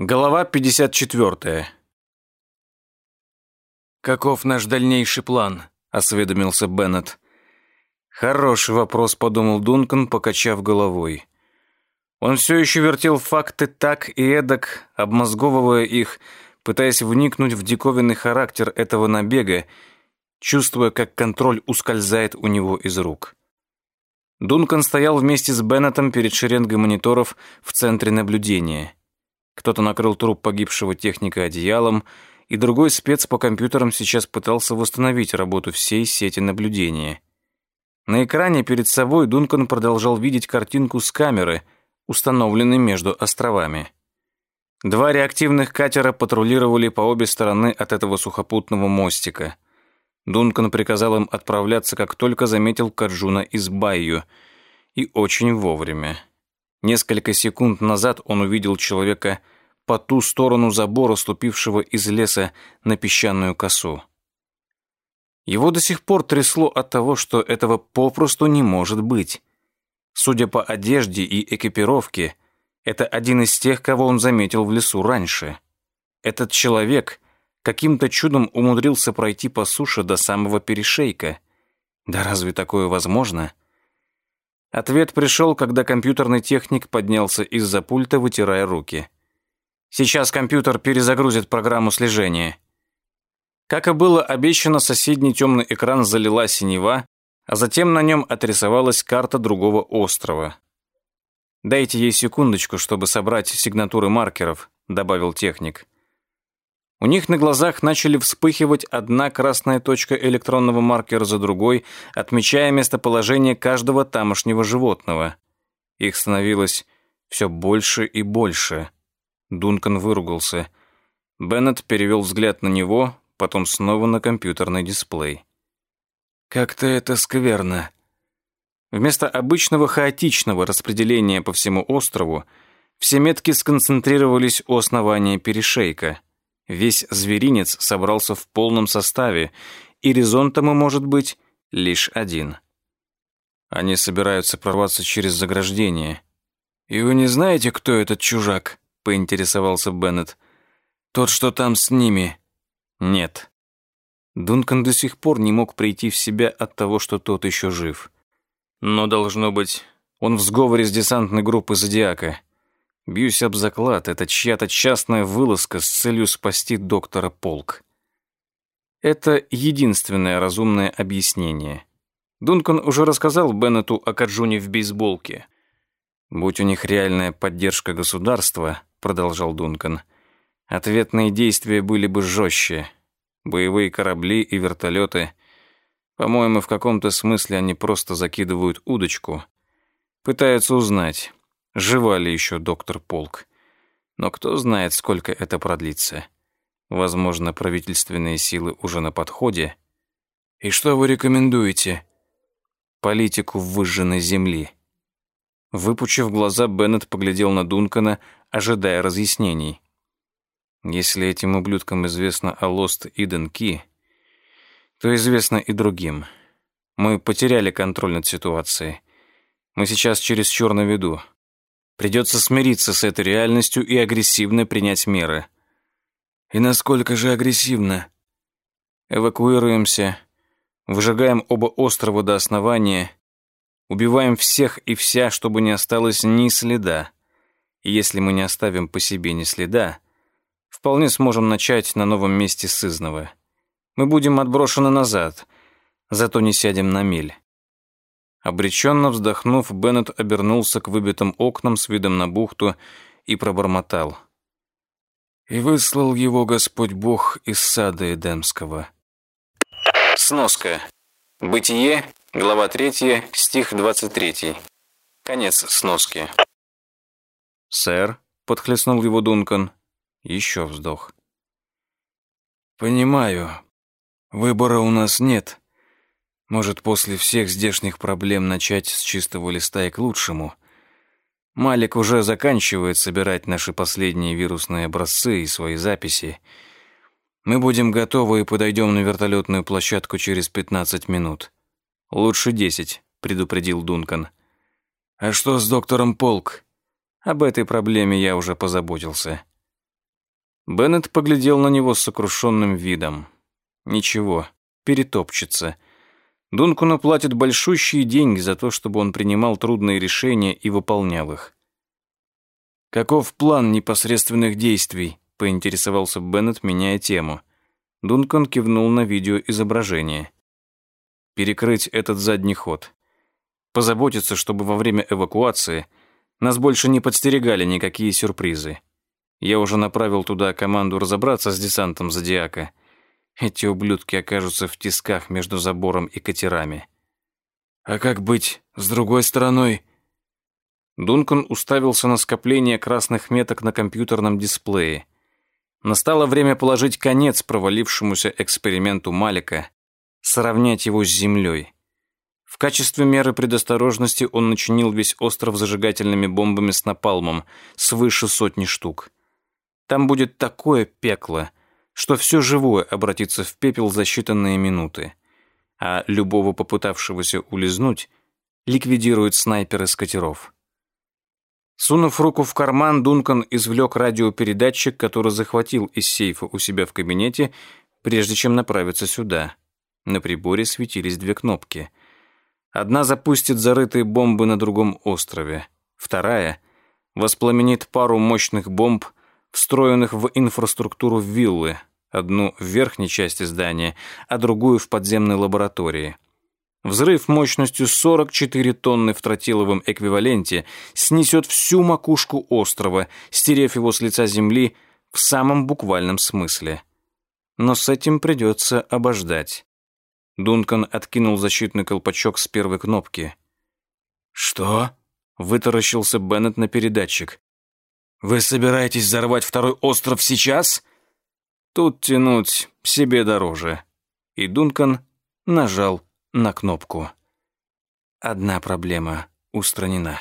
Голова 54. «Каков наш дальнейший план?» — осведомился Беннет. «Хороший вопрос», — подумал Дункан, покачав головой. Он все еще вертел факты так и эдак, обмозговывая их, пытаясь вникнуть в диковинный характер этого набега, чувствуя, как контроль ускользает у него из рук. Дункан стоял вместе с Беннетом перед шеренгой мониторов в центре наблюдения. Кто-то накрыл труп погибшего техника одеялом, и другой спец по компьютерам сейчас пытался восстановить работу всей сети наблюдения. На экране перед собой Дункан продолжал видеть картинку с камеры, установленной между островами. Два реактивных катера патрулировали по обе стороны от этого сухопутного мостика. Дункан приказал им отправляться, как только заметил Каджуна из Байю, и очень вовремя. Несколько секунд назад он увидел человека по ту сторону забора, ступившего из леса на песчаную косу. Его до сих пор трясло от того, что этого попросту не может быть. Судя по одежде и экипировке, это один из тех, кого он заметил в лесу раньше. Этот человек каким-то чудом умудрился пройти по суше до самого перешейка. Да разве такое возможно? Ответ пришел, когда компьютерный техник поднялся из-за пульта, вытирая руки. Сейчас компьютер перезагрузит программу слежения. Как и было обещано, соседний темный экран залила синева, а затем на нем отрисовалась карта другого острова. «Дайте ей секундочку, чтобы собрать сигнатуры маркеров», — добавил техник. У них на глазах начали вспыхивать одна красная точка электронного маркера за другой, отмечая местоположение каждого тамошнего животного. Их становилось все больше и больше. Дункан выругался. Беннет перевел взгляд на него, потом снова на компьютерный дисплей. «Как-то это скверно». Вместо обычного хаотичного распределения по всему острову все метки сконцентрировались у основания перешейка. Весь зверинец собрался в полном составе, и резон тому может быть лишь один. Они собираются прорваться через заграждение. «И вы не знаете, кто этот чужак?» — поинтересовался Беннет. «Тот, что там с ними». Нет. Дункан до сих пор не мог прийти в себя от того, что тот еще жив. Но, должно быть, он в сговоре с десантной группой «Зодиака». Бьюсь об заклад, это чья-то частная вылазка с целью спасти доктора Полк. Это единственное разумное объяснение. Дункан уже рассказал Беннету о Каджуне в бейсболке. «Будь у них реальная поддержка государства», — продолжал Дункан, — Ответные действия были бы жестче. Боевые корабли и вертолеты. По-моему, в каком-то смысле они просто закидывают удочку. Пытаются узнать, жива ли еще доктор Полк. Но кто знает, сколько это продлится. Возможно, правительственные силы уже на подходе. И что вы рекомендуете? Политику выжженной земли. Выпучив глаза, Беннет поглядел на Дункана, ожидая разъяснений. Если этим ублюдкам известно о Лост Иден Ки, то известно и другим. Мы потеряли контроль над ситуацией. Мы сейчас чересчур на виду. Придется смириться с этой реальностью и агрессивно принять меры. И насколько же агрессивно? Эвакуируемся, выжигаем оба острова до основания, убиваем всех и вся, чтобы не осталось ни следа. И если мы не оставим по себе ни следа, вполне сможем начать на новом месте сызного. Мы будем отброшены назад, зато не сядем на миль. Обреченно вздохнув, Беннет обернулся к выбитым окнам с видом на бухту и пробормотал. «И выслал его Господь Бог из сада Эдемского». Сноска. Бытие, глава 3, стих 23. Конец сноски. «Сэр», — подхлестнул его Дункан, еще вздох. «Понимаю. Выбора у нас нет. Может, после всех здешних проблем начать с чистого листа и к лучшему. Малик уже заканчивает собирать наши последние вирусные образцы и свои записи. Мы будем готовы и подойдем на вертолетную площадку через 15 минут. Лучше 10», — предупредил Дункан. «А что с доктором Полк?» «Об этой проблеме я уже позаботился». Беннет поглядел на него с сокрушенным видом. Ничего, перетопчется. Дункану платят большущие деньги за то, чтобы он принимал трудные решения и выполнял их. «Каков план непосредственных действий?» — поинтересовался Беннет, меняя тему. Дункан кивнул на видеоизображение. «Перекрыть этот задний ход. Позаботиться, чтобы во время эвакуации нас больше не подстерегали никакие сюрпризы. Я уже направил туда команду разобраться с десантом Зодиака. Эти ублюдки окажутся в тисках между забором и катерами. А как быть с другой стороной? Дункан уставился на скопление красных меток на компьютерном дисплее. Настало время положить конец провалившемуся эксперименту Малика, сравнять его с землей. В качестве меры предосторожности он начинил весь остров зажигательными бомбами с напалмом, свыше сотни штук. Там будет такое пекло, что все живое обратится в пепел за считанные минуты, а любого попытавшегося улизнуть ликвидирует снайпер из катеров. Сунув руку в карман, Дункан извлек радиопередатчик, который захватил из сейфа у себя в кабинете, прежде чем направиться сюда. На приборе светились две кнопки. Одна запустит зарытые бомбы на другом острове, вторая воспламенит пару мощных бомб, встроенных в инфраструктуру виллы, одну в верхней части здания, а другую в подземной лаборатории. Взрыв мощностью 44 тонны в тротиловом эквиваленте снесет всю макушку острова, стерев его с лица земли в самом буквальном смысле. Но с этим придется обождать. Дункан откинул защитный колпачок с первой кнопки. «Что?» — вытаращился Беннет на передатчик. «Вы собираетесь взорвать второй остров сейчас?» Тут тянуть себе дороже. И Дункан нажал на кнопку. Одна проблема устранена.